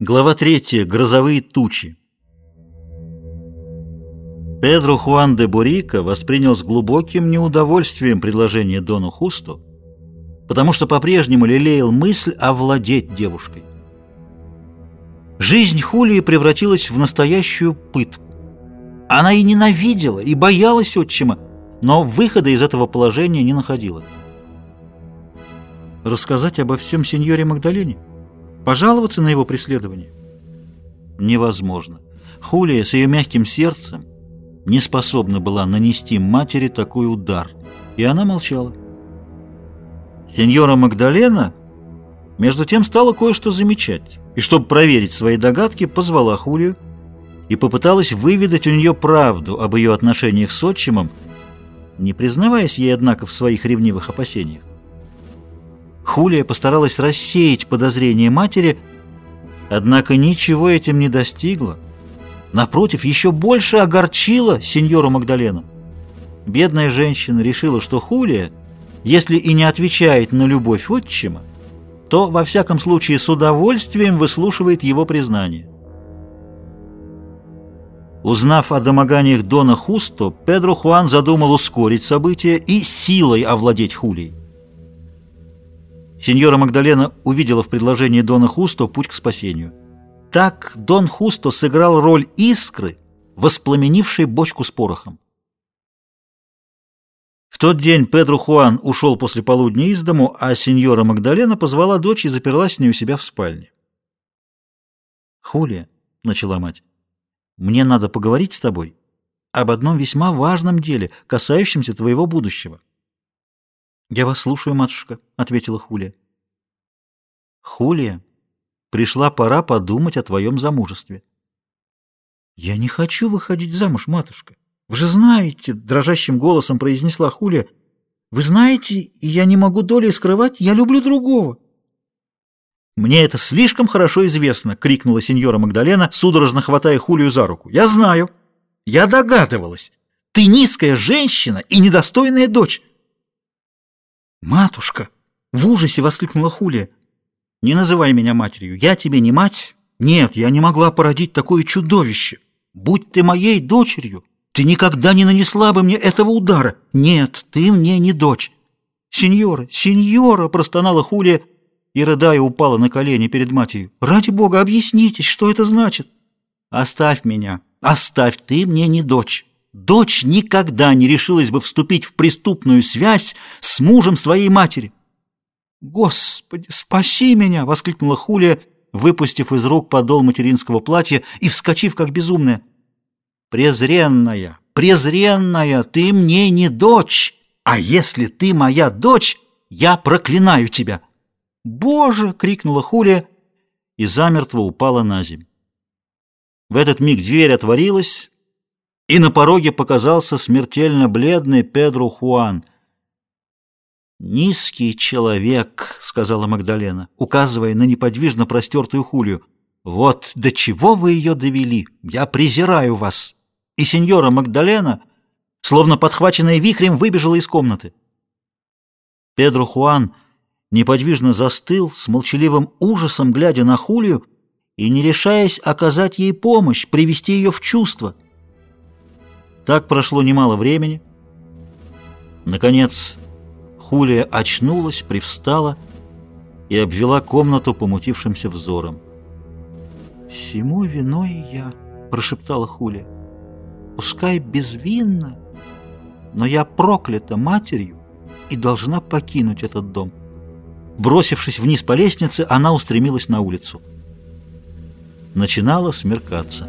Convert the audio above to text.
Глава 3. Грозовые тучи. Педро Хуан де Бурико воспринял с глубоким неудовольствием предложение Дону Хусту, потому что по-прежнему лелеял мысль овладеть девушкой. Жизнь Хулии превратилась в настоящую пытку. Она и ненавидела, и боялась отчима, но выхода из этого положения не находила. Рассказать обо всем сеньоре Магдалене? Пожаловаться на его преследование? Невозможно. Хулия с ее мягким сердцем не способна была нанести матери такой удар, и она молчала. Сеньора Магдалена, между тем, стала кое-что замечать, и, чтобы проверить свои догадки, позвала Хулию и попыталась выведать у нее правду об ее отношениях с отчимом, не признаваясь ей, однако, в своих ревнивых опасениях. Хулия постаралась рассеять подозрения матери, однако ничего этим не достигла. Напротив, еще больше огорчила сеньору Магдалену. Бедная женщина решила, что Хулия, если и не отвечает на любовь отчима, то, во всяком случае, с удовольствием выслушивает его признание. Узнав о домоганиях Дона Хусто, Педро Хуан задумал ускорить события и силой овладеть Хулией. Сеньора Магдалена увидела в предложении Дона Хусто путь к спасению. Так Дон Хусто сыграл роль искры, воспламенившей бочку с порохом. В тот день Педро Хуан ушел после полудня из дому, а сеньора Магдалена позвала дочь и заперлась с ней у себя в спальне. «Хулия», — начала мать, — «мне надо поговорить с тобой об одном весьма важном деле, касающемся твоего будущего». «Я вас слушаю, матушка», — ответила Хулия. «Хулия, пришла пора подумать о твоем замужестве». «Я не хочу выходить замуж, матушка. Вы же знаете», — дрожащим голосом произнесла Хулия, «вы знаете, и я не могу долей скрывать, я люблю другого». «Мне это слишком хорошо известно!» — крикнула сеньора Магдалена, судорожно хватая Хулию за руку. «Я знаю! Я догадывалась! Ты низкая женщина и недостойная дочь!» «Матушка!» — в ужасе воскликнула Хулия. «Не называй меня матерью. Я тебе не мать. Нет, я не могла породить такое чудовище. Будь ты моей дочерью, ты никогда не нанесла бы мне этого удара. Нет, ты мне не дочь». «Сеньора, сеньора!» — простонала Хулия и, рыдая, упала на колени перед матерью. «Ради бога, объяснитесь, что это значит?» «Оставь меня, оставь, ты мне не дочь». Дочь никогда не решилась бы вступить в преступную связь с мужем своей матери. «Господи, спаси меня!» — воскликнула Хулия, выпустив из рук подол материнского платья и вскочив как безумная. «Презренная, презренная, ты мне не дочь, а если ты моя дочь, я проклинаю тебя!» «Боже!» — крикнула Хулия и замертво упала на землю. В этот миг дверь отворилась, и на пороге показался смертельно бледный Педро Хуан. «Низкий человек», — сказала Магдалена, указывая на неподвижно простертую хулию. «Вот до чего вы ее довели! Я презираю вас!» И сеньора Магдалена, словно подхваченная вихрем, выбежала из комнаты. Педро Хуан неподвижно застыл, с молчаливым ужасом глядя на Хулию и не решаясь оказать ей помощь, привести ее в чувство — так прошло немало времени. Наконец, Хулия очнулась, привстала и обвела комнату помутившимся взором. «Всему виной я», — прошептала Хулия. «Пускай безвинно, но я проклята матерью и должна покинуть этот дом». Бросившись вниз по лестнице, она устремилась на улицу. Начинало смеркаться.